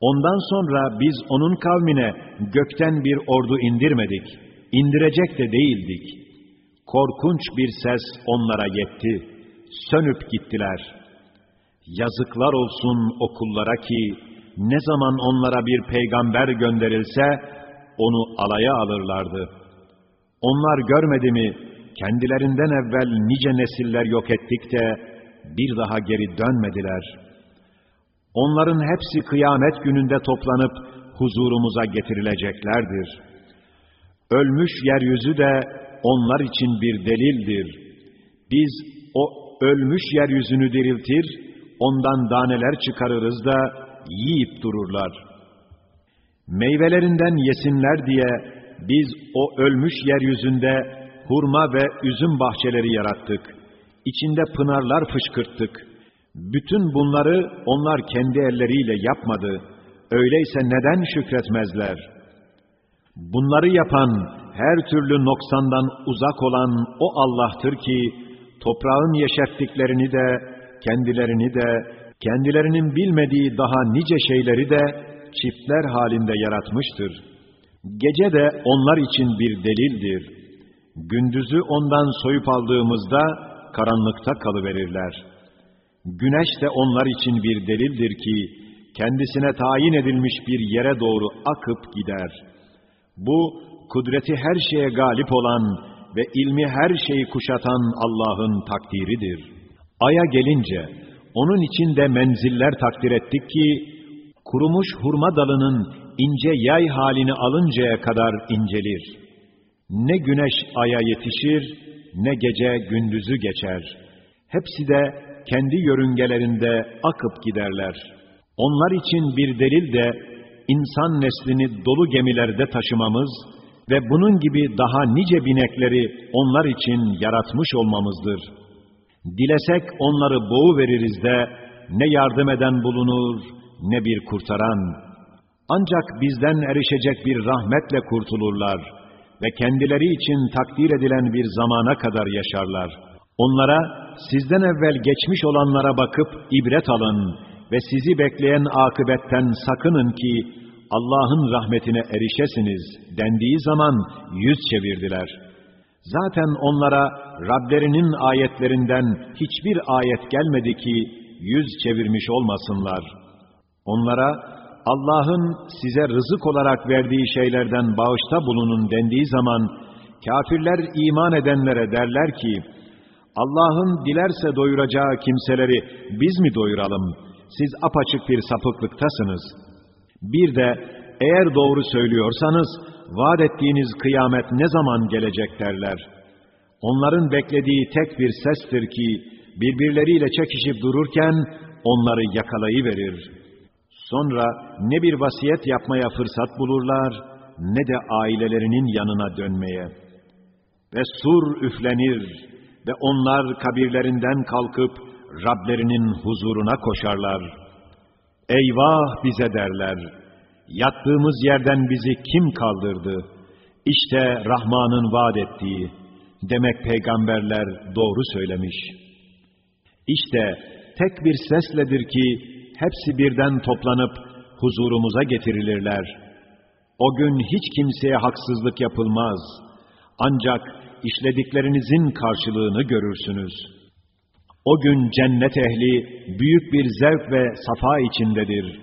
Ondan sonra biz onun kavmine gökten bir ordu indirmedik, indirecek de değildik. Korkunç bir ses onlara yetti, sönüp gittiler. Yazıklar olsun okullara ki, ne zaman onlara bir peygamber gönderilse, onu alaya alırlardı. Onlar görmedi mi, kendilerinden evvel nice nesiller yok ettik de, bir daha geri dönmediler.'' Onların hepsi kıyamet gününde toplanıp huzurumuza getirileceklerdir. Ölmüş yeryüzü de onlar için bir delildir. Biz o ölmüş yeryüzünü diriltir, ondan daneler çıkarırız da yiyip dururlar. Meyvelerinden yesinler diye biz o ölmüş yeryüzünde hurma ve üzüm bahçeleri yarattık. İçinde pınarlar fışkırttık. Bütün bunları onlar kendi elleriyle yapmadı. Öyleyse neden şükretmezler? Bunları yapan, her türlü noksandan uzak olan o Allah'tır ki, toprağın yeşerttiklerini de, kendilerini de, kendilerinin bilmediği daha nice şeyleri de çiftler halinde yaratmıştır. Gece de onlar için bir delildir. Gündüzü ondan soyup aldığımızda karanlıkta kalıverirler.'' Güneş de onlar için bir delildir ki, kendisine tayin edilmiş bir yere doğru akıp gider. Bu, kudreti her şeye galip olan ve ilmi her şeyi kuşatan Allah'ın takdiridir. Ay'a gelince, onun için de menziller takdir ettik ki, kurumuş hurma dalının ince yay halini alıncaya kadar incelir. Ne güneş aya yetişir, ne gece gündüzü geçer. Hepsi de kendi yörüngelerinde akıp giderler. Onlar için bir delil de insan neslini dolu gemilerde taşımamız ve bunun gibi daha nice binekleri onlar için yaratmış olmamızdır. Dilesek onları boğu veririz de ne yardım eden bulunur ne bir kurtaran. Ancak bizden erişecek bir rahmetle kurtulurlar ve kendileri için takdir edilen bir zamana kadar yaşarlar. Onlara sizden evvel geçmiş olanlara bakıp ibret alın ve sizi bekleyen akıbetten sakının ki Allah'ın rahmetine erişesiniz dendiği zaman yüz çevirdiler. Zaten onlara Rablerinin ayetlerinden hiçbir ayet gelmedi ki yüz çevirmiş olmasınlar. Onlara Allah'ın size rızık olarak verdiği şeylerden bağışta bulunun dendiği zaman kafirler iman edenlere derler ki Allah'ın dilerse doyuracağı kimseleri biz mi doyuralım? Siz apaçık bir sapıklıktasınız. Bir de eğer doğru söylüyorsanız vaat ettiğiniz kıyamet ne zaman gelecek derler. Onların beklediği tek bir sestir ki birbirleriyle çekişip dururken onları yakalayıverir. Sonra ne bir vasiyet yapmaya fırsat bulurlar ne de ailelerinin yanına dönmeye. Ve sur üflenir, ve onlar kabirlerinden kalkıp Rablerinin huzuruna koşarlar. Eyvah bize derler. Yattığımız yerden bizi kim kaldırdı? İşte Rahman'ın vaat ettiği. Demek peygamberler doğru söylemiş. İşte tek bir sesledir ki hepsi birden toplanıp huzurumuza getirilirler. O gün hiç kimseye haksızlık yapılmaz. Ancak işlediklerinizin karşılığını görürsünüz. O gün cennet ehli büyük bir zevk ve safa içindedir.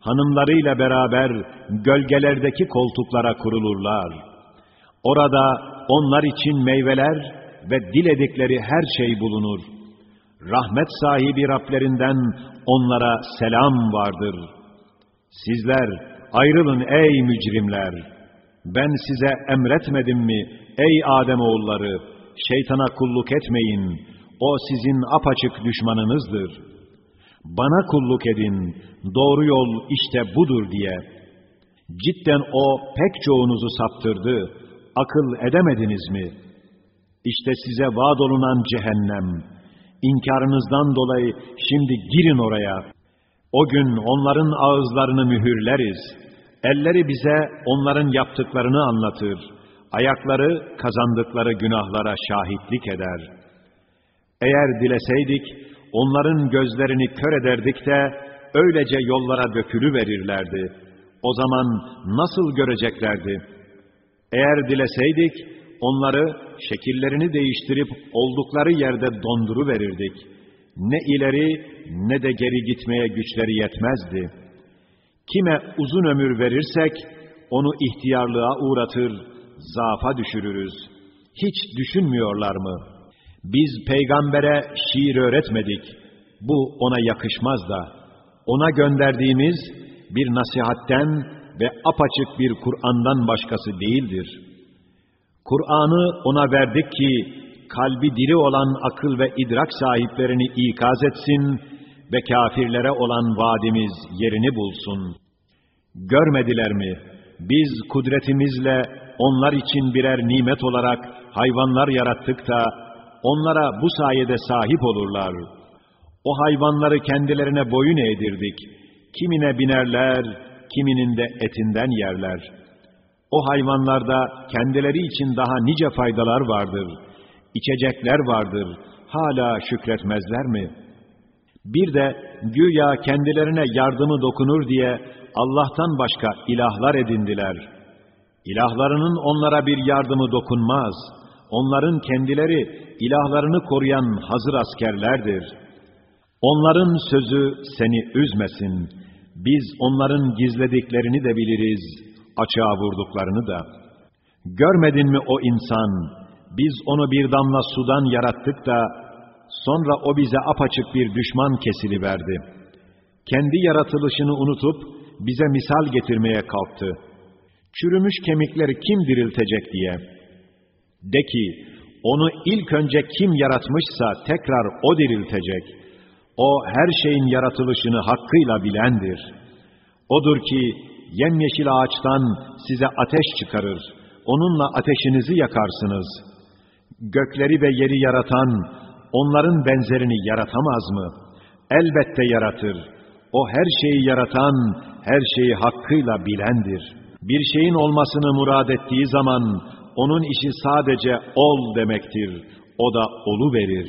Hanımlarıyla beraber gölgelerdeki koltuklara kurulurlar. Orada onlar için meyveler ve diledikleri her şey bulunur. Rahmet sahibi Rablerinden onlara selam vardır. Sizler ayrılın ey mücrimler! Ben size emretmedim mi Ey Adem oğulları, şeytana kulluk etmeyin. O sizin apaçık düşmanınızdır. Bana kulluk edin. Doğru yol işte budur diye. Cidden o pek çoğunuzu saptırdı. Akıl edemediniz mi? İşte size vaad olunan cehennem. İnkarınızdan dolayı şimdi girin oraya. O gün onların ağızlarını mühürleriz. Elleri bize onların yaptıklarını anlatır.'' Ayakları kazandıkları günahlara şahitlik eder. Eğer dileseydik, onların gözlerini kör ederdik de, öylece yollara dökülü verirlerdi. O zaman nasıl göreceklerdi? Eğer dileseydik, onları şekillerini değiştirip oldukları yerde donduru verirdik. Ne ileri ne de geri gitmeye güçleri yetmezdi. Kime uzun ömür verirsek, onu ihtiyarlığa uğratır, zaafa düşürürüz. Hiç düşünmüyorlar mı? Biz peygambere şiir öğretmedik. Bu ona yakışmaz da. Ona gönderdiğimiz bir nasihatten ve apaçık bir Kur'an'dan başkası değildir. Kur'an'ı ona verdik ki, kalbi diri olan akıl ve idrak sahiplerini ikaz etsin ve kafirlere olan vaadimiz yerini bulsun. Görmediler mi? Biz kudretimizle onlar için birer nimet olarak hayvanlar yarattık da, onlara bu sayede sahip olurlar. O hayvanları kendilerine boyun eğdirdik. Kimine binerler, kiminin de etinden yerler. O hayvanlarda kendileri için daha nice faydalar vardır. İçecekler vardır. Hala şükretmezler mi? Bir de güya kendilerine yardımı dokunur diye Allah'tan başka ilahlar edindiler. İlahlarının onlara bir yardımı dokunmaz. Onların kendileri ilahlarını koruyan hazır askerlerdir. Onların sözü seni üzmesin. Biz onların gizlediklerini de biliriz, açığa vurduklarını da. Görmedin mi o insan, biz onu bir damla sudan yarattık da, sonra o bize apaçık bir düşman kesili verdi. Kendi yaratılışını unutup, bize misal getirmeye kalktı. Çürümüş kemikleri kim diriltecek diye. De ki, onu ilk önce kim yaratmışsa tekrar o diriltecek. O her şeyin yaratılışını hakkıyla bilendir. Odur ki yemyeşil ağaçtan size ateş çıkarır. Onunla ateşinizi yakarsınız. Gökleri ve yeri yaratan, onların benzerini yaratamaz mı? Elbette yaratır. O her şeyi yaratan, her şeyi hakkıyla bilendir. Bir şeyin olmasını murad ettiği zaman, onun işi sadece ol demektir. O da olu verir.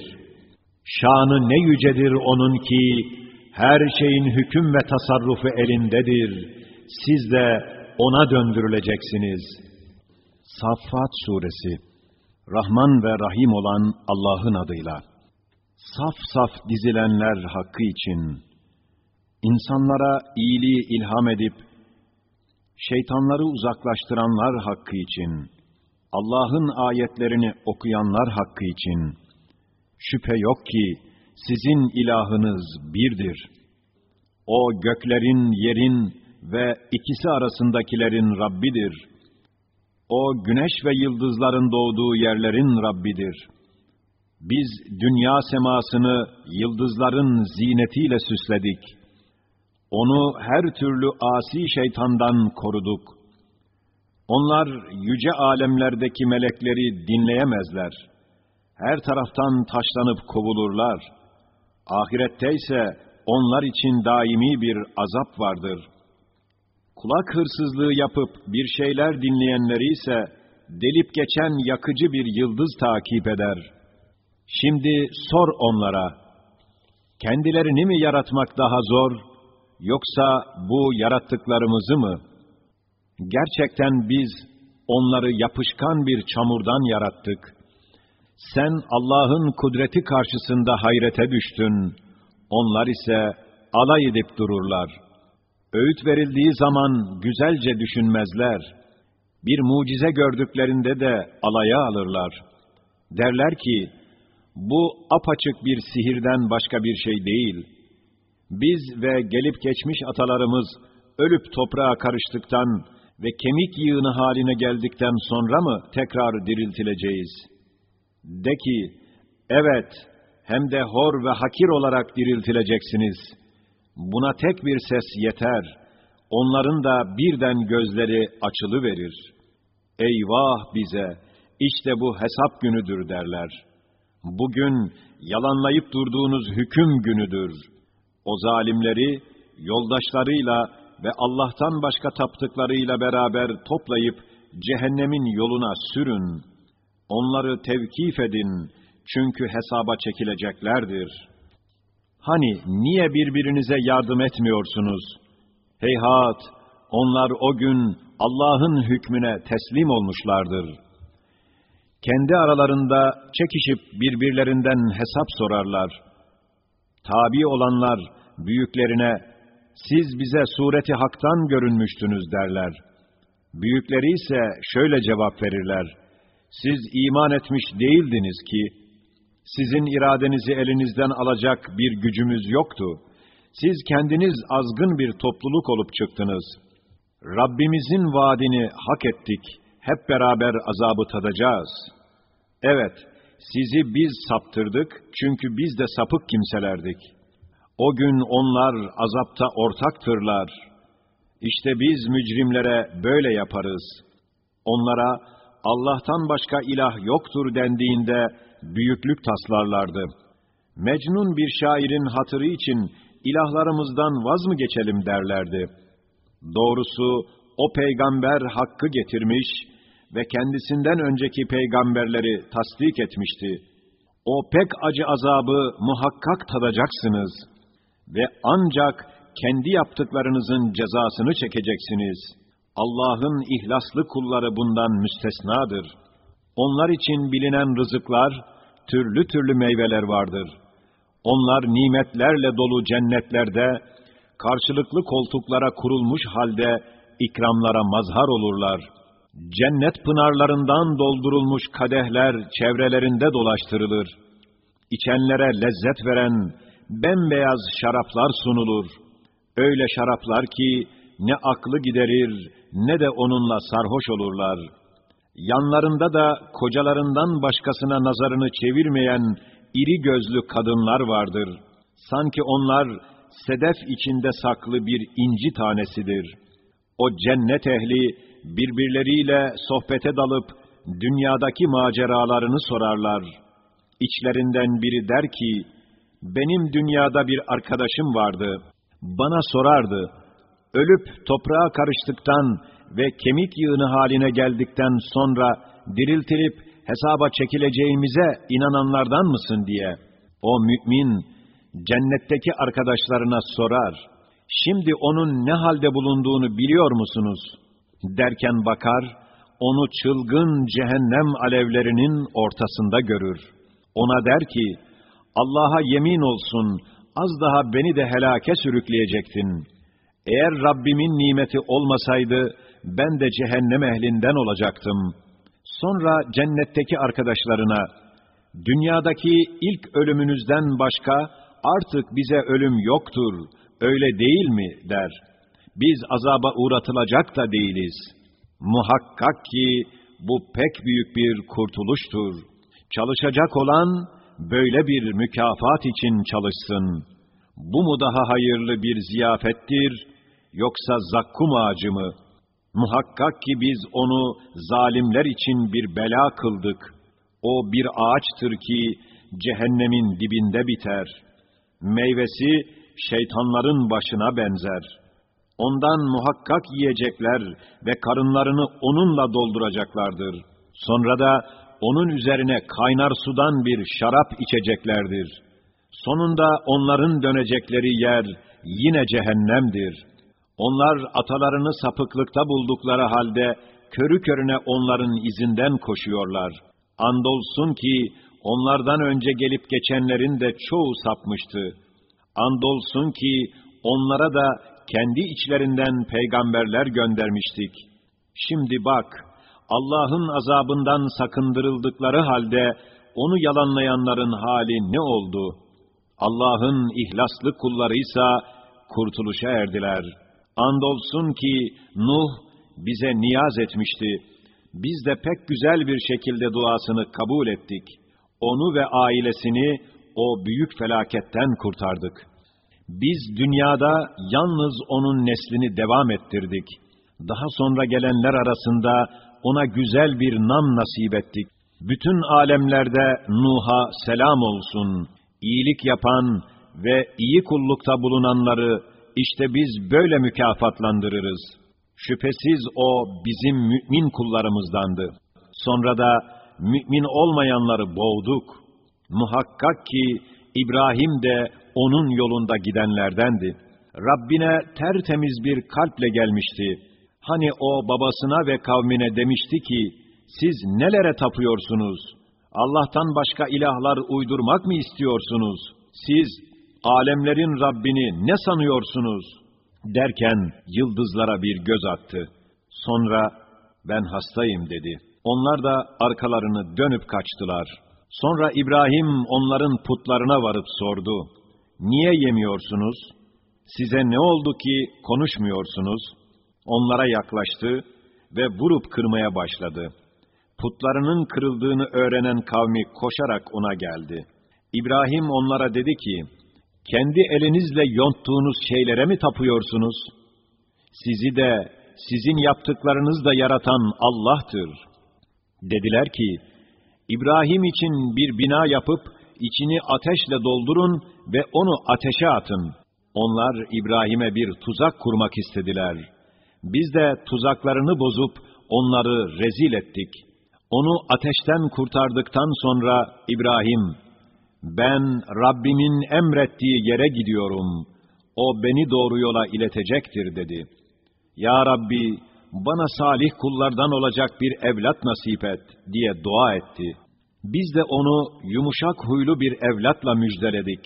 Şanı ne yücedir onun ki, her şeyin hüküm ve tasarrufu elindedir. Siz de ona döndürüleceksiniz. Saffat Suresi Rahman ve Rahim olan Allah'ın adıyla. Saf saf dizilenler hakkı için, insanlara iyiliği ilham edip, şeytanları uzaklaştıranlar hakkı için, Allah'ın ayetlerini okuyanlar hakkı için, şüphe yok ki sizin ilahınız birdir. O göklerin, yerin ve ikisi arasındakilerin Rabbidir. O güneş ve yıldızların doğduğu yerlerin Rabbidir. Biz dünya semasını yıldızların zinetiyle süsledik. Onu her türlü asi şeytandan koruduk. Onlar yüce alemlerdeki melekleri dinleyemezler. Her taraftan taşlanıp kovulurlar. Ahirette ise onlar için daimi bir azap vardır. Kulak hırsızlığı yapıp bir şeyler dinleyenleri ise delip geçen yakıcı bir yıldız takip eder. Şimdi sor onlara, kendilerini mi yaratmak daha zor, yoksa bu yarattıklarımızı mı? Gerçekten biz onları yapışkan bir çamurdan yarattık. Sen Allah'ın kudreti karşısında hayrete düştün. Onlar ise alay edip dururlar. Öğüt verildiği zaman güzelce düşünmezler. Bir mucize gördüklerinde de alaya alırlar. Derler ki, bu apaçık bir sihirden başka bir şey değil. Biz ve gelip geçmiş atalarımız ölüp toprağa karıştıktan ve kemik yığını haline geldikten sonra mı tekrar diriltileceğiz? De ki, evet, hem de hor ve hakir olarak diriltileceksiniz. Buna tek bir ses yeter. Onların da birden gözleri açılı verir. Eyvah bize, işte bu hesap günüdür derler. Bugün yalanlayıp durduğunuz hüküm günüdür. O zalimleri yoldaşlarıyla ve Allah'tan başka taptıklarıyla beraber toplayıp cehennemin yoluna sürün. Onları tevkif edin çünkü hesaba çekileceklerdir. Hani niye birbirinize yardım etmiyorsunuz? Heyhat, onlar o gün Allah'ın hükmüne teslim olmuşlardır. Kendi aralarında çekişip birbirlerinden hesap sorarlar. Tabi olanlar büyüklerine, siz bize sureti haktan görünmüştünüz derler. Büyükleri ise şöyle cevap verirler. Siz iman etmiş değildiniz ki, sizin iradenizi elinizden alacak bir gücümüz yoktu. Siz kendiniz azgın bir topluluk olup çıktınız. Rabbimizin vaadini hak ettik. Hep beraber azabı tadacağız. Evet, sizi biz saptırdık çünkü biz de sapık kimselerdik. O gün onlar azapta ortaktırlar. İşte biz mücrimlere böyle yaparız. Onlara Allah'tan başka ilah yoktur dendiğinde büyüklük taslarlardı. Mecnun bir şairin hatırı için ilahlarımızdan vaz mı geçelim derlerdi. Doğrusu o peygamber hakkı getirmiş ve kendisinden önceki peygamberleri tasdik etmişti. O pek acı azabı muhakkak tadacaksınız ve ancak kendi yaptıklarınızın cezasını çekeceksiniz. Allah'ın ihlaslı kulları bundan müstesnadır.'' Onlar için bilinen rızıklar, türlü türlü meyveler vardır. Onlar nimetlerle dolu cennetlerde, karşılıklı koltuklara kurulmuş halde ikramlara mazhar olurlar. Cennet pınarlarından doldurulmuş kadehler çevrelerinde dolaştırılır. İçenlere lezzet veren bembeyaz şaraplar sunulur. Öyle şaraplar ki ne aklı giderir ne de onunla sarhoş olurlar.'' Yanlarında da kocalarından başkasına nazarını çevirmeyen iri gözlü kadınlar vardır. Sanki onlar sedef içinde saklı bir inci tanesidir. O cennet ehli birbirleriyle sohbete dalıp dünyadaki maceralarını sorarlar. İçlerinden biri der ki, benim dünyada bir arkadaşım vardı. Bana sorardı, ölüp toprağa karıştıktan ve kemik yığını haline geldikten sonra diriltilip hesaba çekileceğimize inananlardan mısın diye. O mümin cennetteki arkadaşlarına sorar. Şimdi onun ne halde bulunduğunu biliyor musunuz? Derken bakar, onu çılgın cehennem alevlerinin ortasında görür. Ona der ki, Allah'a yemin olsun, az daha beni de helake sürükleyecektin. Eğer Rabbimin nimeti olmasaydı, ben de cehennem ehlinden olacaktım. Sonra cennetteki arkadaşlarına, dünyadaki ilk ölümünüzden başka artık bize ölüm yoktur, öyle değil mi der. Biz azaba uğratılacak da değiliz. Muhakkak ki bu pek büyük bir kurtuluştur. Çalışacak olan böyle bir mükafat için çalışsın. Bu mu daha hayırlı bir ziyafettir, yoksa zakkum ağacı mı?'' Muhakkak ki biz onu zalimler için bir bela kıldık. O bir ağaçtır ki cehennemin dibinde biter. Meyvesi şeytanların başına benzer. Ondan muhakkak yiyecekler ve karınlarını onunla dolduracaklardır. Sonra da onun üzerine kaynar sudan bir şarap içeceklerdir. Sonunda onların dönecekleri yer yine cehennemdir.'' Onlar atalarını sapıklıkta buldukları halde körü körüne onların izinden koşuyorlar. Andolsun ki onlardan önce gelip geçenlerin de çoğu sapmıştı. Andolsun ki onlara da kendi içlerinden peygamberler göndermiştik. Şimdi bak, Allah'ın azabından sakındırıldıkları halde onu yalanlayanların hali ne oldu? Allah'ın ihlaslı kullarıysa kurtuluşa erdiler.'' Andolsun ki Nuh bize niyaz etmişti. Biz de pek güzel bir şekilde duasını kabul ettik. Onu ve ailesini o büyük felaketten kurtardık. Biz dünyada yalnız onun neslini devam ettirdik. Daha sonra gelenler arasında ona güzel bir nam nasip ettik. Bütün alemlerde Nuh'a selam olsun. İyilik yapan ve iyi kullukta bulunanları işte biz böyle mükafatlandırırız. Şüphesiz o bizim mümin kullarımızdandı. Sonra da mümin olmayanları boğduk. Muhakkak ki İbrahim de onun yolunda gidenlerdendi. Rabbine tertemiz bir kalple gelmişti. Hani o babasına ve kavmine demişti ki, siz nelere tapıyorsunuz? Allah'tan başka ilahlar uydurmak mı istiyorsunuz? Siz alemlerin Rabbini ne sanıyorsunuz? Derken yıldızlara bir göz attı. Sonra ben hastayım dedi. Onlar da arkalarını dönüp kaçtılar. Sonra İbrahim onların putlarına varıp sordu. Niye yemiyorsunuz? Size ne oldu ki konuşmuyorsunuz? Onlara yaklaştı ve vurup kırmaya başladı. Putlarının kırıldığını öğrenen kavmi koşarak ona geldi. İbrahim onlara dedi ki, kendi elinizle yonttuğunuz şeylere mi tapıyorsunuz? Sizi de, sizin yaptıklarınız da yaratan Allah'tır. Dediler ki, İbrahim için bir bina yapıp, içini ateşle doldurun ve onu ateşe atın. Onlar İbrahim'e bir tuzak kurmak istediler. Biz de tuzaklarını bozup onları rezil ettik. Onu ateşten kurtardıktan sonra İbrahim, ben Rabbimin emrettiği yere gidiyorum. O beni doğru yola iletecektir dedi. Ya Rabbi, bana salih kullardan olacak bir evlat nasip et diye dua etti. Biz de onu yumuşak huylu bir evlatla müjdeledik.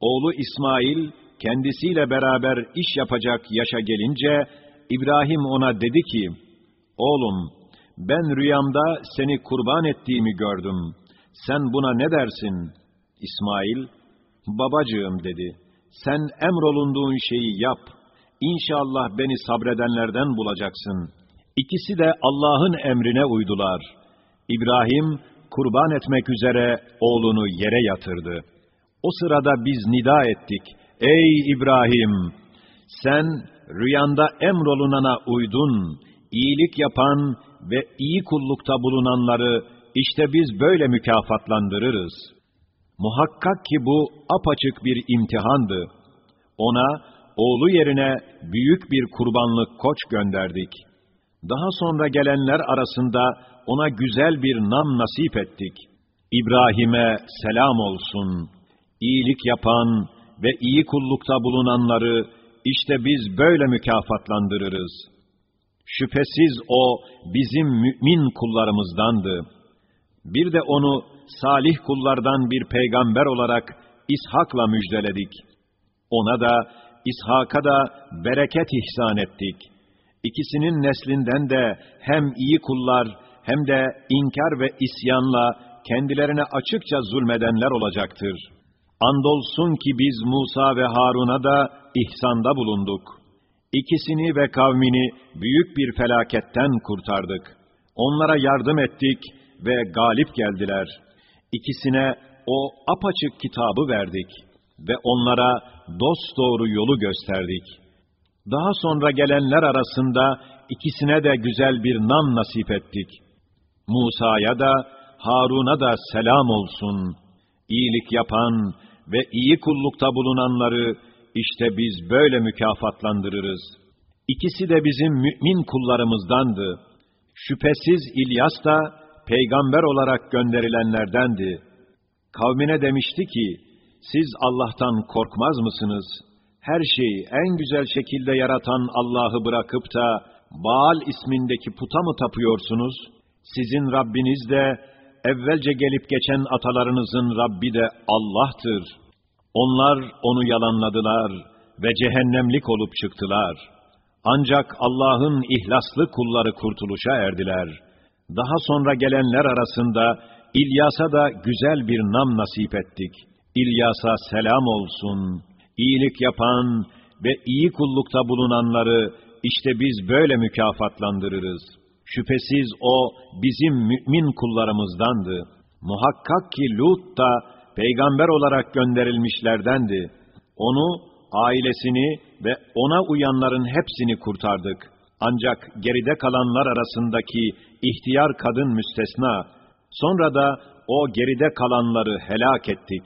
Oğlu İsmail kendisiyle beraber iş yapacak yaşa gelince İbrahim ona dedi ki, Oğlum, ben rüyamda seni kurban ettiğimi gördüm. Sen buna ne dersin? İsmail, babacığım dedi. Sen emrolunduğun şeyi yap. İnşallah beni sabredenlerden bulacaksın. İkisi de Allah'ın emrine uydular. İbrahim, kurban etmek üzere oğlunu yere yatırdı. O sırada biz nida ettik. Ey İbrahim! Sen rüyanda emrolunana uydun, iyilik yapan ve iyi kullukta bulunanları işte biz böyle mükafatlandırırız. Muhakkak ki bu apaçık bir imtihandı. Ona, oğlu yerine büyük bir kurbanlık koç gönderdik. Daha sonra gelenler arasında ona güzel bir nam nasip ettik. İbrahim'e selam olsun. İyilik yapan ve iyi kullukta bulunanları işte biz böyle mükafatlandırırız. Şüphesiz o bizim mümin kullarımızdandı. Bir de onu salih kullardan bir peygamber olarak İshak'la müjdeledik. Ona da İshak'a da bereket ihsan ettik. İkisinin neslinden de hem iyi kullar hem de inkar ve isyanla kendilerine açıkça zulmedenler olacaktır. Andolsun ki biz Musa ve Harun'a da ihsanda bulunduk. İkisini ve kavmini büyük bir felaketten kurtardık. Onlara yardım ettik ve galip geldiler. İkisine o apaçık kitabı verdik ve onlara dosdoğru yolu gösterdik. Daha sonra gelenler arasında ikisine de güzel bir nam nasip ettik. Musa'ya da Harun'a da selam olsun. İyilik yapan ve iyi kullukta bulunanları işte biz böyle mükafatlandırırız. İkisi de bizim mümin kullarımızdandı. Şüphesiz İlyas da peygamber olarak gönderilenlerdendi. Kavmine demişti ki, siz Allah'tan korkmaz mısınız? Her şeyi en güzel şekilde yaratan Allah'ı bırakıp da Baal ismindeki puta mı tapıyorsunuz? Sizin Rabbiniz de, evvelce gelip geçen atalarınızın Rabbi de Allah'tır. Onlar onu yalanladılar ve cehennemlik olup çıktılar. Ancak Allah'ın ihlaslı kulları kurtuluşa erdiler. Daha sonra gelenler arasında İlyas'a da güzel bir nam nasip ettik. İlyas'a selam olsun. İyilik yapan ve iyi kullukta bulunanları işte biz böyle mükafatlandırırız. Şüphesiz o bizim mümin kullarımızdandı. Muhakkak ki Lut da peygamber olarak gönderilmişlerdendi. Onu, ailesini ve ona uyanların hepsini kurtardık. Ancak geride kalanlar arasındaki ihtiyar kadın müstesna. Sonra da o geride kalanları helak ettik.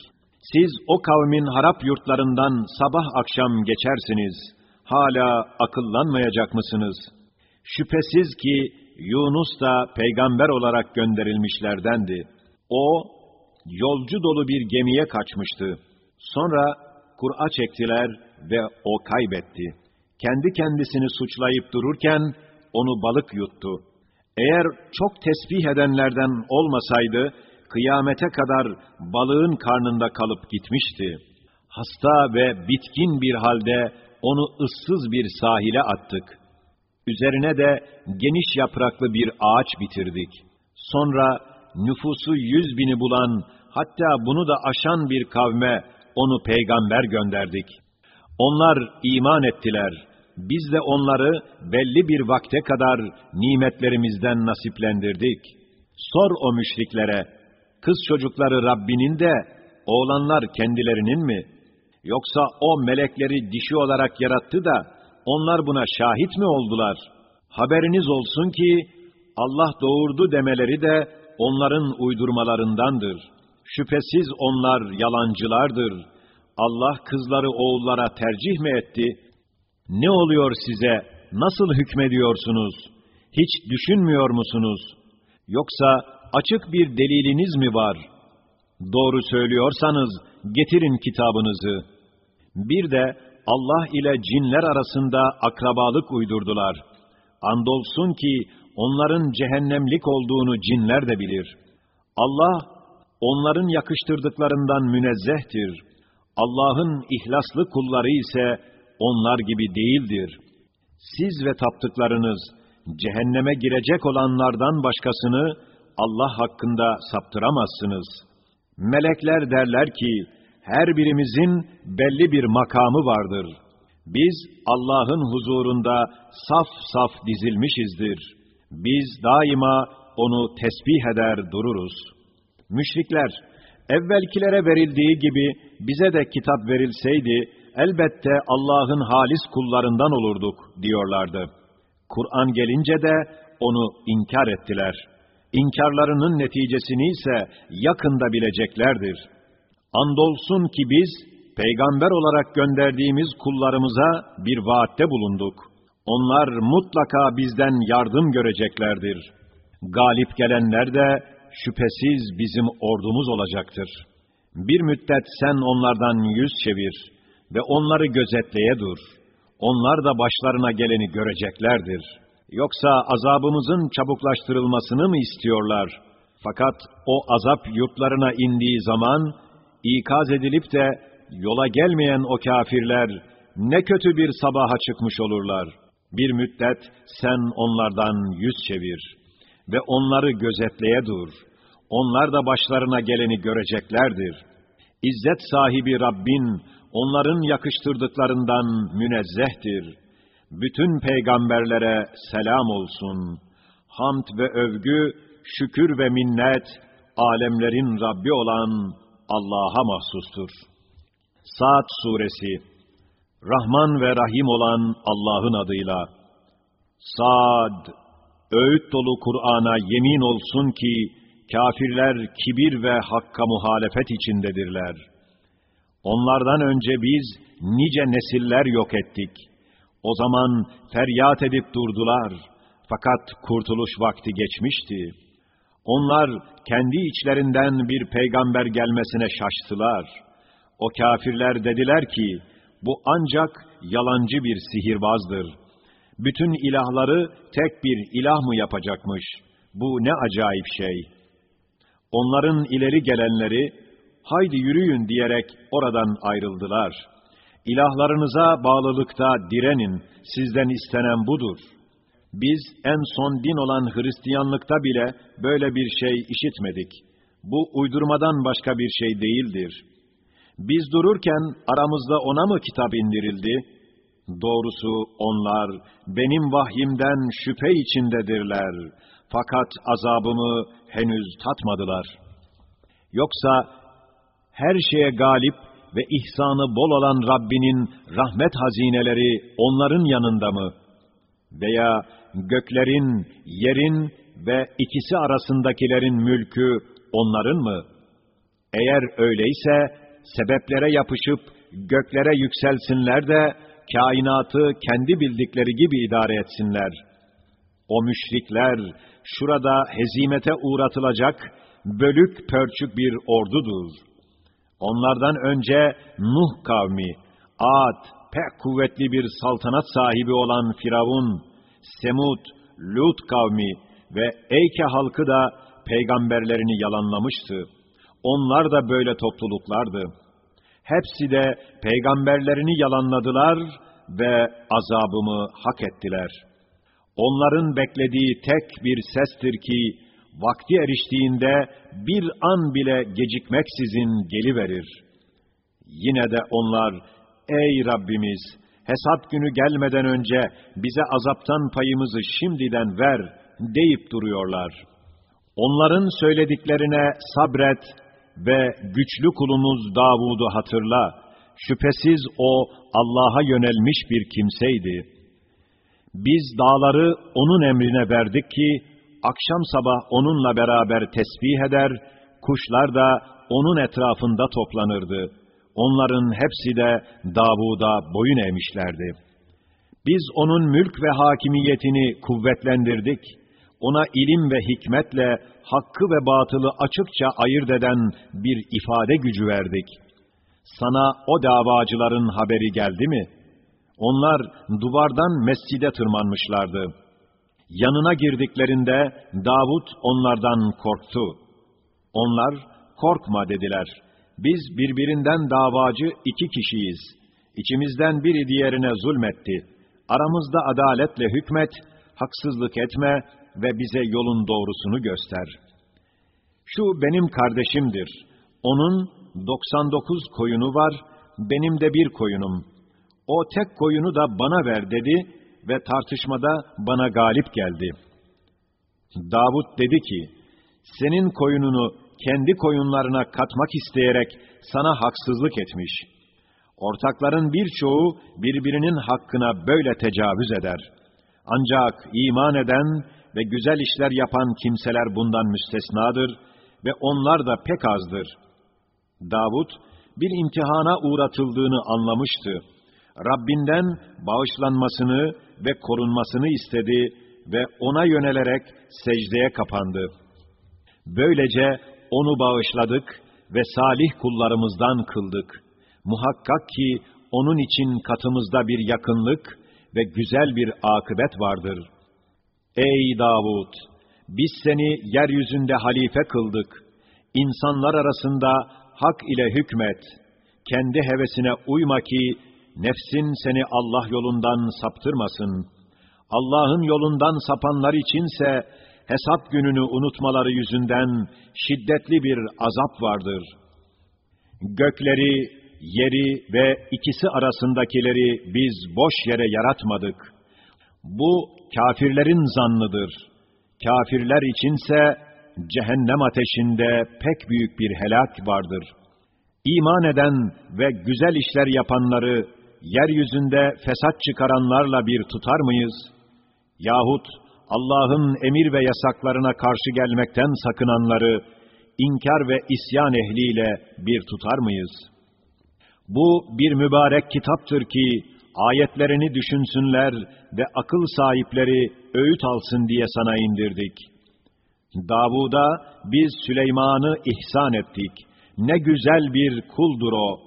Siz o kavmin harap yurtlarından sabah akşam geçersiniz. Hala akıllanmayacak mısınız? Şüphesiz ki Yunus da peygamber olarak gönderilmişlerdendi. O, yolcu dolu bir gemiye kaçmıştı. Sonra Kur'a çektiler ve o kaybetti. Kendi kendisini suçlayıp dururken onu balık yuttu. Eğer çok tesbih edenlerden olmasaydı, kıyamete kadar balığın karnında kalıp gitmişti. Hasta ve bitkin bir halde onu ıssız bir sahile attık. Üzerine de geniş yapraklı bir ağaç bitirdik. Sonra nüfusu yüz bini bulan, hatta bunu da aşan bir kavme onu peygamber gönderdik. Onlar iman ettiler. Biz de onları belli bir vakte kadar nimetlerimizden nasiplendirdik. Sor o müşriklere, kız çocukları Rabbinin de, oğlanlar kendilerinin mi? Yoksa o melekleri dişi olarak yarattı da, onlar buna şahit mi oldular? Haberiniz olsun ki, Allah doğurdu demeleri de onların uydurmalarındandır. Şüphesiz onlar yalancılardır. Allah kızları oğullara tercih mi etti? Ne oluyor size? Nasıl hükmediyorsunuz? Hiç düşünmüyor musunuz? Yoksa açık bir deliliniz mi var? Doğru söylüyorsanız getirin kitabınızı. Bir de Allah ile cinler arasında akrabalık uydurdular. Andolsun ki onların cehennemlik olduğunu cinler de bilir. Allah onların yakıştırdıklarından münezzehtir. Allah'ın ihlaslı kulları ise onlar gibi değildir. Siz ve taptıklarınız cehenneme girecek olanlardan başkasını Allah hakkında saptıramazsınız. Melekler derler ki, her birimizin belli bir makamı vardır. Biz Allah'ın huzurunda saf saf dizilmişizdir. Biz daima onu tesbih eder dururuz. Müşrikler, evvelkilere verildiği gibi bize de kitap verilseydi, elbette Allah'ın halis kullarından olurduk diyorlardı. Kur'an gelince de onu inkar ettiler. İnkarlarının neticesini ise yakında bileceklerdir. Andolsun ki biz, peygamber olarak gönderdiğimiz kullarımıza bir vaatte bulunduk. Onlar mutlaka bizden yardım göreceklerdir. Galip gelenler de şüphesiz bizim ordumuz olacaktır. Bir müddet sen onlardan yüz çevir ve onları gözetleye dur. Onlar da başlarına geleni göreceklerdir. Yoksa azabımızın çabuklaştırılmasını mı istiyorlar? Fakat o azap yurtlarına indiği zaman, ikaz edilip de yola gelmeyen o kafirler, ne kötü bir sabaha çıkmış olurlar. Bir müddet sen onlardan yüz çevir ve onları gözetleye dur. Onlar da başlarına geleni göreceklerdir. İzzet sahibi Rabbin, onların yakıştırdıklarından münezzehtir. Bütün peygamberlere selam olsun. Hamd ve övgü, şükür ve minnet, alemlerin Rabbi olan Allah'a mahsustur. Saat Suresi Rahman ve Rahim olan Allah'ın adıyla. Sad, öğüt dolu Kur'an'a yemin olsun ki, kafirler kibir ve hakka muhalefet içindedirler. Onlardan önce biz nice nesiller yok ettik. O zaman feryat edip durdular. Fakat kurtuluş vakti geçmişti. Onlar kendi içlerinden bir peygamber gelmesine şaştılar. O kafirler dediler ki, bu ancak yalancı bir sihirbazdır. Bütün ilahları tek bir ilah mı yapacakmış? Bu ne acayip şey. Onların ileri gelenleri, haydi yürüyün diyerek oradan ayrıldılar. İlahlarınıza bağlılıkta direnin, sizden istenen budur. Biz en son din olan Hristiyanlıkta bile böyle bir şey işitmedik. Bu uydurmadan başka bir şey değildir. Biz dururken aramızda ona mı kitap indirildi? Doğrusu onlar benim vahyimden şüphe içindedirler. Fakat azabımı henüz tatmadılar. Yoksa her şeye galip ve ihsanı bol olan Rabbinin rahmet hazineleri onların yanında mı? Veya göklerin, yerin ve ikisi arasındakilerin mülkü onların mı? Eğer öyleyse sebeplere yapışıp göklere yükselsinler de kainatı kendi bildikleri gibi idare etsinler. O müşrikler şurada hezimete uğratılacak bölük pörçük bir ordudur. Onlardan önce Nuh kavmi, Ad, pek kuvvetli bir saltanat sahibi olan Firavun, Semud, Lut kavmi ve Eyke halkı da peygamberlerini yalanlamıştı. Onlar da böyle topluluklardı. Hepsi de peygamberlerini yalanladılar ve azabımı hak ettiler. Onların beklediği tek bir sestir ki, vakti eriştiğinde bir an bile gecikmeksizin geliverir. Yine de onlar, ey Rabbimiz, hesap günü gelmeden önce bize azaptan payımızı şimdiden ver deyip duruyorlar. Onların söylediklerine sabret ve güçlü kulumuz Davud'u hatırla. Şüphesiz o Allah'a yönelmiş bir kimseydi. Biz dağları onun emrine verdik ki, akşam sabah onunla beraber tesbih eder, kuşlar da onun etrafında toplanırdı. Onların hepsi de Davud'a boyun eğmişlerdi. Biz onun mülk ve hakimiyetini kuvvetlendirdik. Ona ilim ve hikmetle hakkı ve batılı açıkça ayırt eden bir ifade gücü verdik. Sana o davacıların haberi geldi mi? Onlar duvardan mescide tırmanmışlardı. Yanına girdiklerinde Davut onlardan korktu. Onlar, korkma dediler. Biz birbirinden davacı iki kişiyiz. İçimizden biri diğerine zulmetti. Aramızda adaletle hükmet, haksızlık etme ve bize yolun doğrusunu göster. Şu benim kardeşimdir. Onun 99 koyunu var, benim de bir koyunum. O tek koyunu da bana ver dedi ve tartışmada bana galip geldi. Davut dedi ki, senin koyununu kendi koyunlarına katmak isteyerek sana haksızlık etmiş. Ortakların birçoğu birbirinin hakkına böyle tecavüz eder. Ancak iman eden ve güzel işler yapan kimseler bundan müstesnadır ve onlar da pek azdır. Davud, bir imtihana uğratıldığını anlamıştı. Rabbinden bağışlanmasını ve korunmasını istedi ve ona yönelerek secdeye kapandı. Böylece onu bağışladık ve salih kullarımızdan kıldık. Muhakkak ki onun için katımızda bir yakınlık ve güzel bir akıbet vardır. Ey Davud! Biz seni yeryüzünde halife kıldık. İnsanlar arasında hak ile hükmet. Kendi hevesine uyma ki, nefsin seni Allah yolundan saptırmasın. Allah'ın yolundan sapanlar içinse, hesap gününü unutmaları yüzünden şiddetli bir azap vardır. Gökleri, yeri ve ikisi arasındakileri biz boş yere yaratmadık. Bu kafirlerin zannıdır. Kafirler içinse cehennem ateşinde pek büyük bir helak vardır. İman eden ve güzel işler yapanları yeryüzünde fesat çıkaranlarla bir tutar mıyız? Yahut Allah'ın emir ve yasaklarına karşı gelmekten sakınanları inkar ve isyan ehliyle bir tutar mıyız? Bu bir mübarek kitaptır ki ayetlerini düşünsünler ve akıl sahipleri öğüt alsın diye sana indirdik. Davud'a biz Süleyman'ı ihsan ettik. Ne güzel bir kuldur o.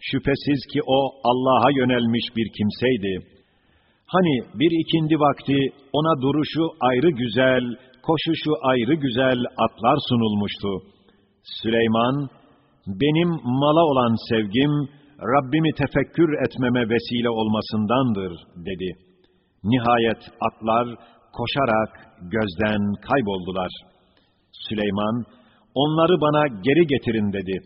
Şüphesiz ki o Allah'a yönelmiş bir kimseydi. Hani bir ikindi vakti ona duruşu ayrı güzel, koşuşu ayrı güzel atlar sunulmuştu. Süleyman, benim mala olan sevgim, Rabbimi tefekkür etmeme vesile olmasındandır, dedi. Nihayet atlar koşarak gözden kayboldular. Süleyman, onları bana geri getirin dedi.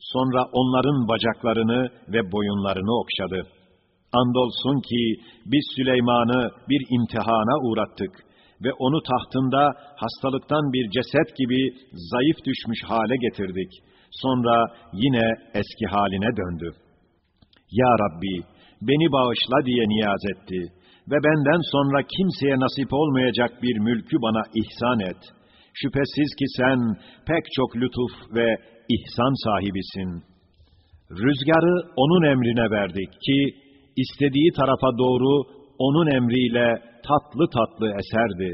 Sonra onların bacaklarını ve boyunlarını okşadı. Andolsun ki biz Süleyman'ı bir imtihana uğrattık ve onu tahtında hastalıktan bir ceset gibi zayıf düşmüş hale getirdik. Sonra yine eski haline döndü. Ya Rabbi, beni bağışla diye niyaz etti ve benden sonra kimseye nasip olmayacak bir mülkü bana ihsan et. Şüphesiz ki sen pek çok lütuf ve ihsan sahibisin. Rüzgarı onun emrine verdik ki, istediği tarafa doğru onun emriyle tatlı tatlı eserdi.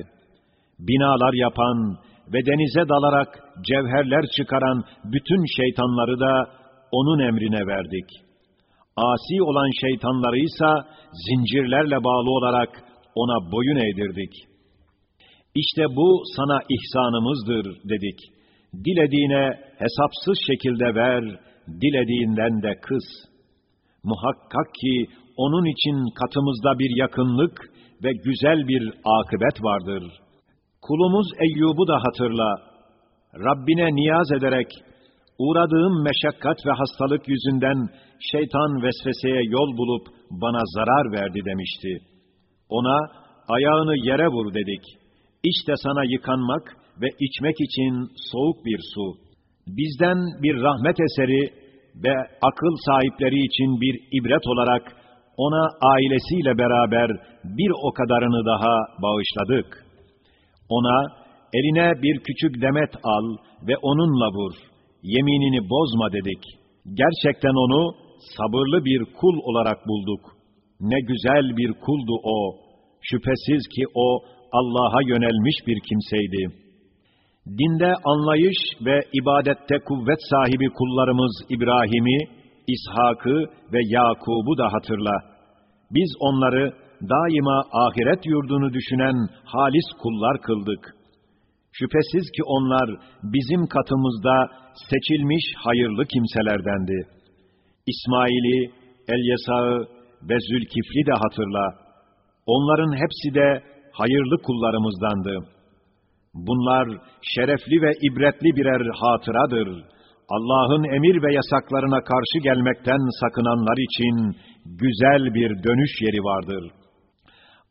Binalar yapan ve denize dalarak cevherler çıkaran bütün şeytanları da onun emrine verdik. Asi olan şeytanları ise zincirlerle bağlı olarak ona boyun eğdirdik. İşte bu sana ihsanımızdır dedik. Dilediğine hesapsız şekilde ver, dilediğinden de kız. Muhakkak ki onun için katımızda bir yakınlık ve güzel bir akıbet vardır. Kulumuz Eyyub'u da hatırla. Rabbine niyaz ederek, uğradığım meşakkat ve hastalık yüzünden şeytan vesveseye yol bulup bana zarar verdi demişti. Ona, ayağını yere vur dedik. İşte sana yıkanmak ve içmek için soğuk bir su. Bizden bir rahmet eseri ve akıl sahipleri için bir ibret olarak ona ailesiyle beraber bir o kadarını daha bağışladık. Ona eline bir küçük demet al ve onunla vur. Yeminini bozma dedik. Gerçekten onu sabırlı bir kul olarak bulduk. Ne güzel bir kuldu o. Şüphesiz ki o Allah'a yönelmiş bir kimseydi. Dinde anlayış ve ibadette kuvvet sahibi kullarımız İbrahim'i, İshak'ı ve Yakub'u da hatırla. Biz onları daima ahiret yurdunu düşünen halis kullar kıldık. Şüphesiz ki onlar bizim katımızda seçilmiş hayırlı kimselerdendi. İsmail'i, Elyesa'ı ve Zülkifli de hatırla. Onların hepsi de hayırlı kullarımızdandı. Bunlar şerefli ve ibretli birer hatıradır. Allah'ın emir ve yasaklarına karşı gelmekten sakınanlar için güzel bir dönüş yeri vardır.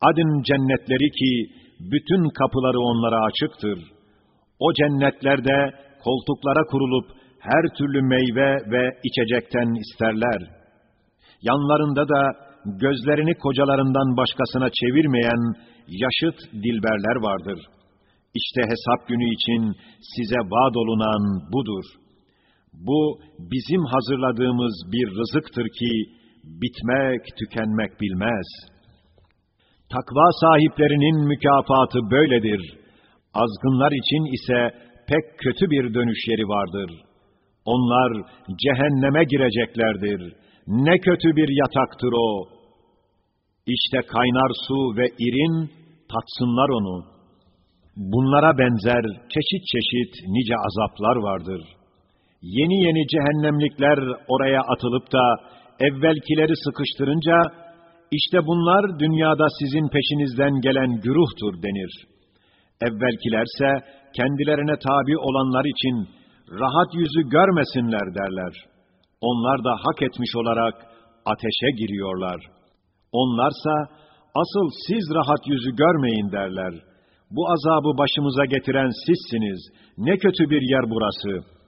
Adın cennetleri ki bütün kapıları onlara açıktır. O cennetlerde koltuklara kurulup her türlü meyve ve içecekten isterler. Yanlarında da gözlerini kocalarından başkasına çevirmeyen yaşıt dilberler vardır. İşte hesap günü için size vaad olunan budur.'' Bu bizim hazırladığımız bir rızıktır ki bitmek, tükenmek bilmez. Takva sahiplerinin mükafatı böyledir. Azgınlar için ise pek kötü bir dönüş yeri vardır. Onlar cehenneme gireceklerdir. Ne kötü bir yataktır o. İşte kaynar su ve irin tatsınlar onu. Bunlara benzer çeşit çeşit nice azaplar vardır.'' Yeni yeni cehennemlikler oraya atılıp da evvelkileri sıkıştırınca, işte bunlar dünyada sizin peşinizden gelen güruhtur denir. Evvelkilerse kendilerine tabi olanlar için rahat yüzü görmesinler derler. Onlar da hak etmiş olarak ateşe giriyorlar. Onlarsa asıl siz rahat yüzü görmeyin derler. Bu azabı başımıza getiren sizsiniz. Ne kötü bir yer burası.''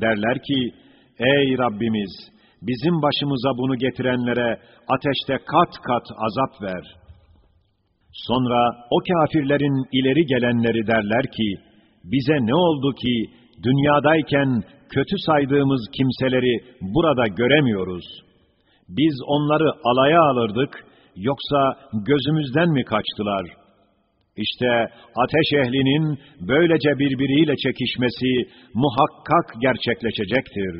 Derler ki, ey Rabbimiz, bizim başımıza bunu getirenlere ateşte kat kat azap ver. Sonra o kafirlerin ileri gelenleri derler ki, bize ne oldu ki dünyadayken kötü saydığımız kimseleri burada göremiyoruz? Biz onları alaya alırdık, yoksa gözümüzden mi kaçtılar?'' İşte ateş ehlinin böylece birbiriyle çekişmesi muhakkak gerçekleşecektir.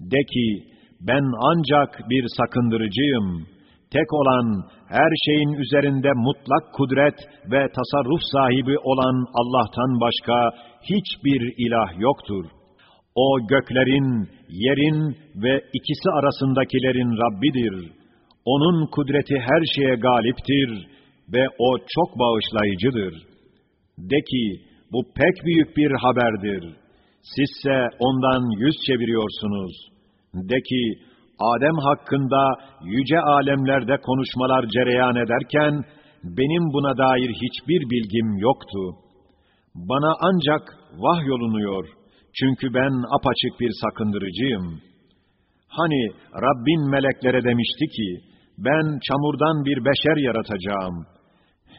De ki, ben ancak bir sakındırıcıyım. Tek olan, her şeyin üzerinde mutlak kudret ve tasarruf sahibi olan Allah'tan başka hiçbir ilah yoktur. O göklerin, yerin ve ikisi arasındakilerin Rabbidir. Onun kudreti her şeye galiptir ve o çok bağışlayıcıdır. De ki, bu pek büyük bir haberdir. Sizse ondan yüz çeviriyorsunuz. De ki, Adem hakkında yüce alemlerde konuşmalar cereyan ederken, benim buna dair hiçbir bilgim yoktu. Bana ancak vahyolunuyor. Çünkü ben apaçık bir sakındırıcıyım. Hani Rabbin meleklere demişti ki, ben çamurdan bir beşer yaratacağım.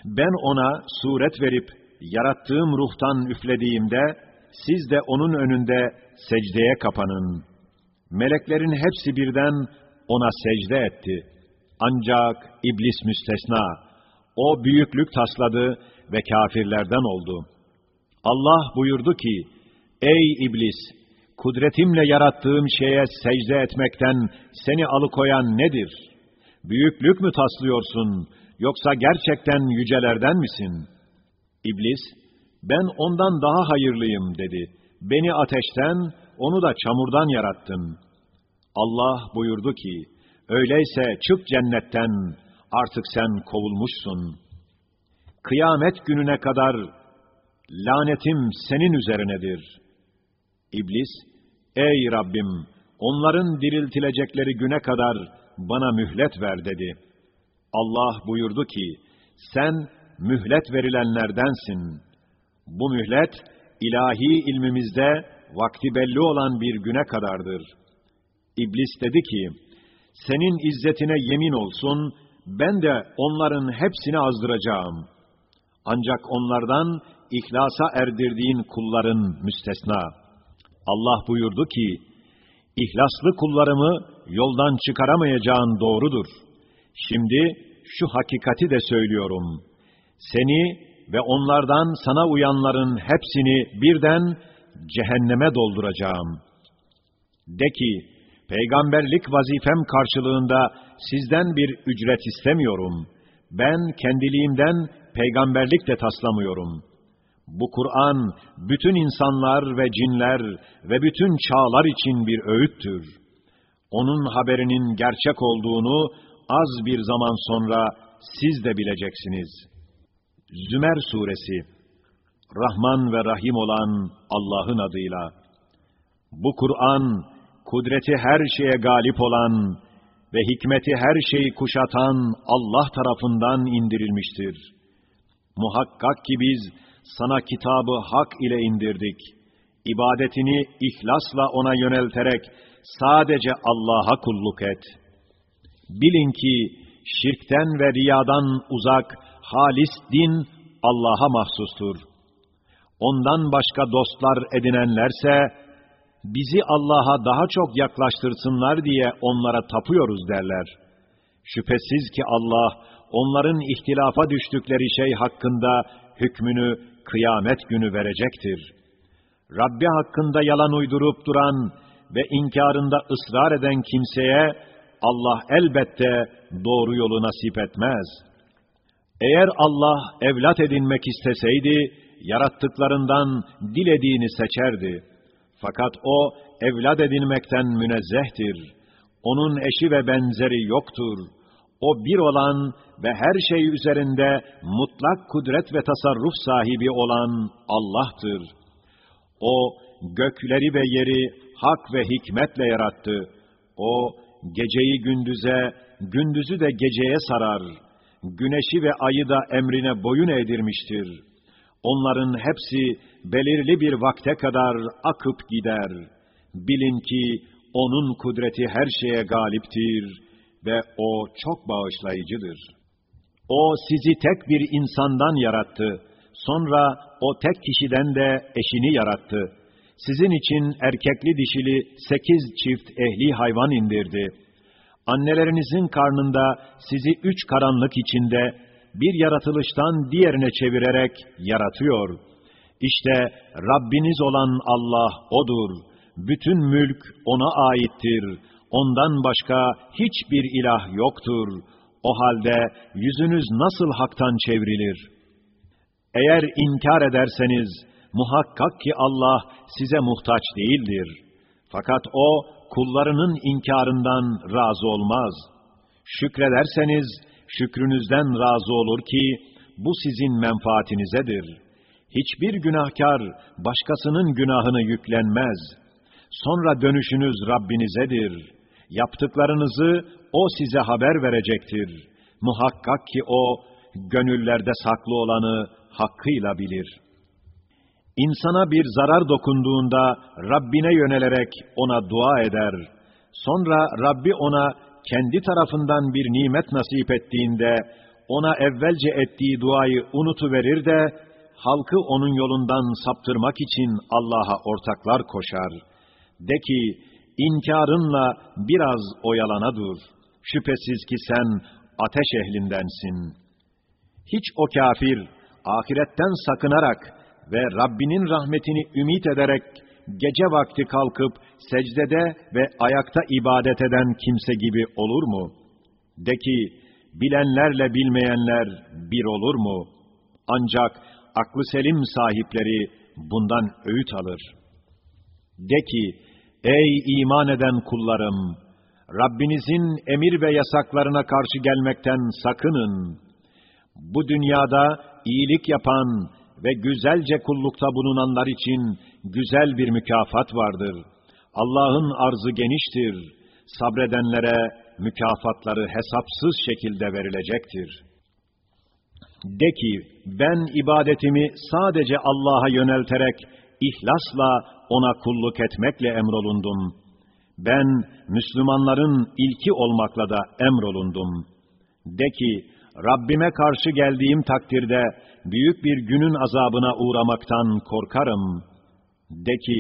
Ben ona suret verip yarattığım ruhtan üflediğimde siz de onun önünde secdeye kapanın. Meleklerin hepsi birden ona secde etti. Ancak iblis müstesna. O büyüklük tasladı ve kafirlerden oldu. Allah buyurdu ki, Ey iblis! kudretimle yarattığım şeye secde etmekten seni alıkoyan nedir? Büyüklük mü taslıyorsun, yoksa gerçekten yücelerden misin? İblis, ben ondan daha hayırlıyım dedi. Beni ateşten, onu da çamurdan yarattın. Allah buyurdu ki, öyleyse çık cennetten, artık sen kovulmuşsun. Kıyamet gününe kadar lanetim senin üzerinedir. İblis, ey Rabbim, onların diriltilecekleri güne kadar bana mühlet ver dedi. Allah buyurdu ki, sen mühlet verilenlerdensin. Bu mühlet, ilahi ilmimizde vakti belli olan bir güne kadardır. İblis dedi ki, senin izzetine yemin olsun, ben de onların hepsini azdıracağım. Ancak onlardan ihlasa erdirdiğin kulların müstesna. Allah buyurdu ki, İhlaslı kullarımı yoldan çıkaramayacağın doğrudur. Şimdi şu hakikati de söylüyorum. Seni ve onlardan sana uyanların hepsini birden cehenneme dolduracağım. De ki, peygamberlik vazifem karşılığında sizden bir ücret istemiyorum. Ben kendiliğimden peygamberlik de taslamıyorum. Bu Kur'an, bütün insanlar ve cinler ve bütün çağlar için bir öğüttür. Onun haberinin gerçek olduğunu az bir zaman sonra siz de bileceksiniz. Zümer Suresi Rahman ve Rahim olan Allah'ın adıyla. Bu Kur'an, kudreti her şeye galip olan ve hikmeti her şeyi kuşatan Allah tarafından indirilmiştir. Muhakkak ki biz sana kitabı hak ile indirdik. İbadetini ihlasla ona yönelterek sadece Allah'a kulluk et. Bilin ki şirkten ve riyadan uzak, halis din Allah'a mahsustur. Ondan başka dostlar edinenlerse, bizi Allah'a daha çok yaklaştırsınlar diye onlara tapıyoruz derler. Şüphesiz ki Allah, onların ihtilafa düştükleri şey hakkında hükmünü kıyamet günü verecektir. Rabbi hakkında yalan uydurup duran ve inkarında ısrar eden kimseye Allah elbette doğru yolu nasip etmez. Eğer Allah evlat edinmek isteseydi, yarattıklarından dilediğini seçerdi. Fakat o, evlat edinmekten münezzehtir. Onun eşi ve benzeri yoktur. O bir olan ve her şey üzerinde mutlak kudret ve tasarruf sahibi olan Allah'tır. O, gökleri ve yeri hak ve hikmetle yarattı. O, geceyi gündüze, gündüzü de geceye sarar. Güneşi ve ayı da emrine boyun eğdirmiştir. Onların hepsi belirli bir vakte kadar akıp gider. Bilin ki onun kudreti her şeye galiptir ve o çok bağışlayıcıdır. O sizi tek bir insandan yarattı. Sonra o tek kişiden de eşini yarattı. Sizin için erkekli dişili sekiz çift ehli hayvan indirdi. Annelerinizin karnında sizi üç karanlık içinde bir yaratılıştan diğerine çevirerek yaratıyor. İşte Rabbiniz olan Allah O'dur. Bütün mülk O'na aittir. Ondan başka hiçbir ilah yoktur. O halde yüzünüz nasıl haktan çevrilir? Eğer inkar ederseniz, muhakkak ki Allah size muhtaç değildir. Fakat O, kullarının inkarından razı olmaz. Şükrederseniz, şükrünüzden razı olur ki, bu sizin menfaatinizedir. Hiçbir günahkar, başkasının günahını yüklenmez. Sonra dönüşünüz Rabbinizedir. Yaptıklarınızı O size haber verecektir. Muhakkak ki O, gönüllerde saklı olanı hakkıyla bilir. İnsana bir zarar dokunduğunda Rabbine yönelerek ona dua eder. Sonra Rabbi ona kendi tarafından bir nimet nasip ettiğinde ona evvelce ettiği duayı unutuverir de halkı onun yolundan saptırmak için Allah'a ortaklar koşar. De ki, inkarınla biraz oyalana dur. Şüphesiz ki sen ateş ehlindensin. Hiç o kafir, ahiretten sakınarak ve Rabbinin rahmetini ümit ederek gece vakti kalkıp secdede ve ayakta ibadet eden kimse gibi olur mu? De ki, bilenlerle bilmeyenler bir olur mu? Ancak aklı selim sahipleri bundan öğüt alır. De ki, ey iman eden kullarım! Rabbinizin emir ve yasaklarına karşı gelmekten sakının. Bu dünyada iyilik yapan ve güzelce kullukta bulunanlar için güzel bir mükafat vardır. Allah'ın arzı geniştir. Sabredenlere mükafatları hesapsız şekilde verilecektir. De ki, ben ibadetimi sadece Allah'a yönelterek, ihlasla ona kulluk etmekle emrolundum. Ben, Müslümanların ilki olmakla da emrolundum. De ki, Rabbime karşı geldiğim takdirde, büyük bir günün azabına uğramaktan korkarım. De ki,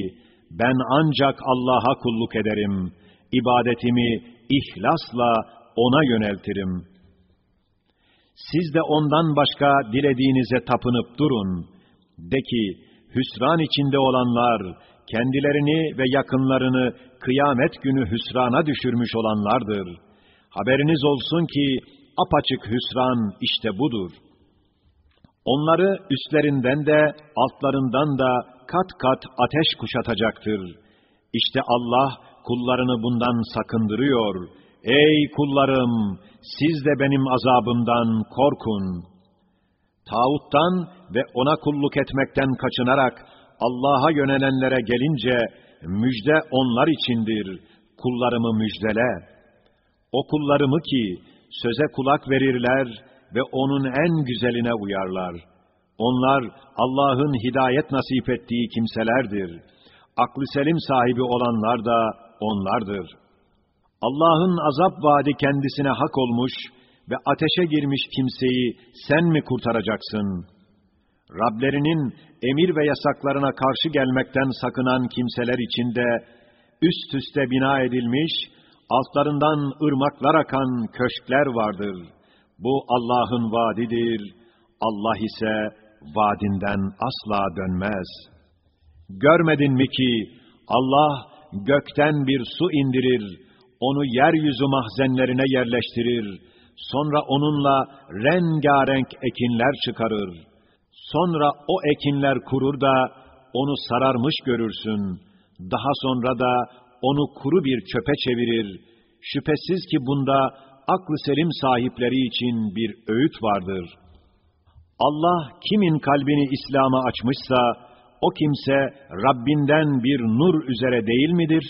ben ancak Allah'a kulluk ederim, ibadetimi ihlasla O'na yöneltirim. Siz de ondan başka dilediğinize tapınıp durun. De ki, hüsran içinde olanlar, kendilerini ve yakınlarını kıyamet günü hüsrana düşürmüş olanlardır. Haberiniz olsun ki, apaçık hüsran işte budur.'' Onları üstlerinden de altlarından da kat kat ateş kuşatacaktır. İşte Allah kullarını bundan sakındırıyor. Ey kullarım! Siz de benim azabımdan korkun. Tağuttan ve ona kulluk etmekten kaçınarak Allah'a yönelenlere gelince müjde onlar içindir. Kullarımı müjdele. O kullarımı ki söze kulak verirler ve onun en güzeline uyarlar. Onlar Allah'ın hidayet nasip ettiği kimselerdir. Aklı selim sahibi olanlar da onlardır. Allah'ın azap vaadi kendisine hak olmuş ve ateşe girmiş kimseyi sen mi kurtaracaksın? Rablerinin emir ve yasaklarına karşı gelmekten sakınan kimseler içinde üst üste bina edilmiş, altlarından ırmaklar akan köşkler vardır.'' Bu Allah'ın vaadidir. Allah ise vaadinden asla dönmez. Görmedin mi ki Allah gökten bir su indirir, onu yeryüzü mahzenlerine yerleştirir, sonra onunla rengarenk ekinler çıkarır. Sonra o ekinler kurur da onu sararmış görürsün. Daha sonra da onu kuru bir çöpe çevirir. Şüphesiz ki bunda aklı selim sahipleri için bir öğüt vardır. Allah kimin kalbini İslam'a açmışsa, o kimse Rabbinden bir nur üzere değil midir?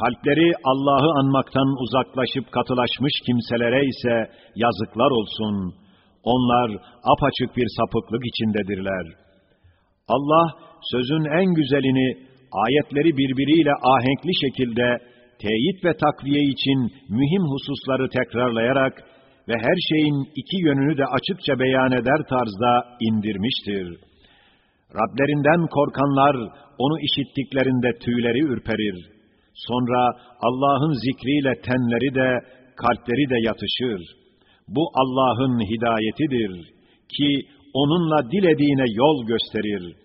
Kalpleri Allah'ı anmaktan uzaklaşıp katılaşmış kimselere ise yazıklar olsun. Onlar apaçık bir sapıklık içindedirler. Allah sözün en güzelini ayetleri birbiriyle ahenkli şekilde teyit ve takviye için mühim hususları tekrarlayarak ve her şeyin iki yönünü de açıkça beyan eder tarzda indirmiştir. Rablerinden korkanlar onu işittiklerinde tüyleri ürperir. Sonra Allah'ın zikriyle tenleri de kalpleri de yatışır. Bu Allah'ın hidayetidir ki onunla dilediğine yol gösterir.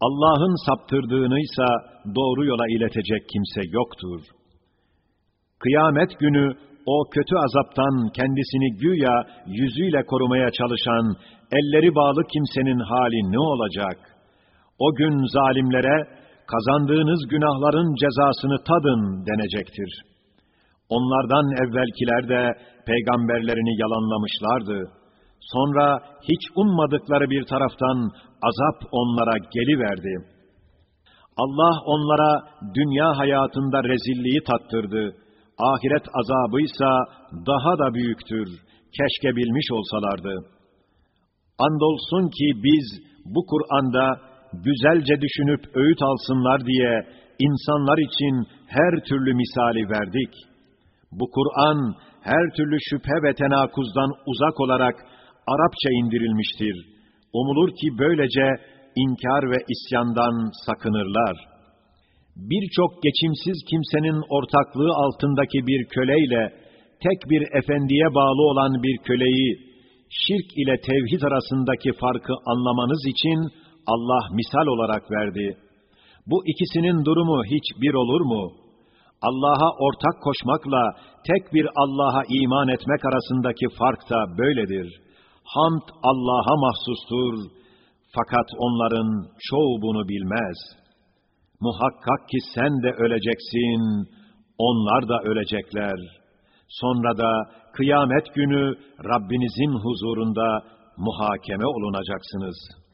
Allah'ın saptırdığınıysa doğru yola iletecek kimse yoktur.'' Kıyamet günü o kötü azaptan kendisini güya yüzüyle korumaya çalışan, elleri bağlı kimsenin hali ne olacak? O gün zalimlere, kazandığınız günahların cezasını tadın denecektir. Onlardan evvelkiler de peygamberlerini yalanlamışlardı. Sonra hiç ummadıkları bir taraftan azap onlara geliverdi. Allah onlara dünya hayatında rezilliği tattırdı ahiret azabıysa daha da büyüktür. Keşke bilmiş olsalardı. Andolsun ki biz bu Kur'an'da güzelce düşünüp öğüt alsınlar diye insanlar için her türlü misali verdik. Bu Kur'an her türlü şüphe ve tenakuzdan uzak olarak Arapça indirilmiştir. Umulur ki böylece inkar ve isyandan sakınırlar.'' Birçok geçimsiz kimsenin ortaklığı altındaki bir köleyle tek bir efendiye bağlı olan bir köleyi şirk ile tevhid arasındaki farkı anlamanız için Allah misal olarak verdi. Bu ikisinin durumu hiç bir olur mu? Allah'a ortak koşmakla tek bir Allah'a iman etmek arasındaki fark da böyledir. Hamd Allah'a mahsustur. Fakat onların çoğu bunu bilmez. Muhakkak ki sen de öleceksin, onlar da ölecekler. Sonra da kıyamet günü Rabbinizin huzurunda muhakeme olunacaksınız.''